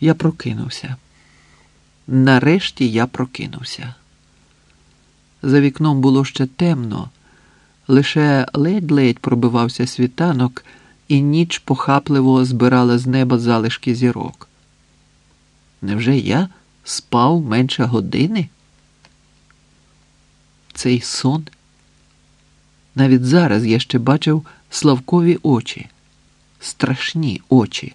Я прокинувся. Нарешті я прокинувся. За вікном було ще темно, лише ледь-ледь пробивався світанок, і ніч похапливо збирала з неба залишки зірок. Невже я спав менше години? Цей сон. Навіть зараз я ще бачив Славкові очі, страшні очі.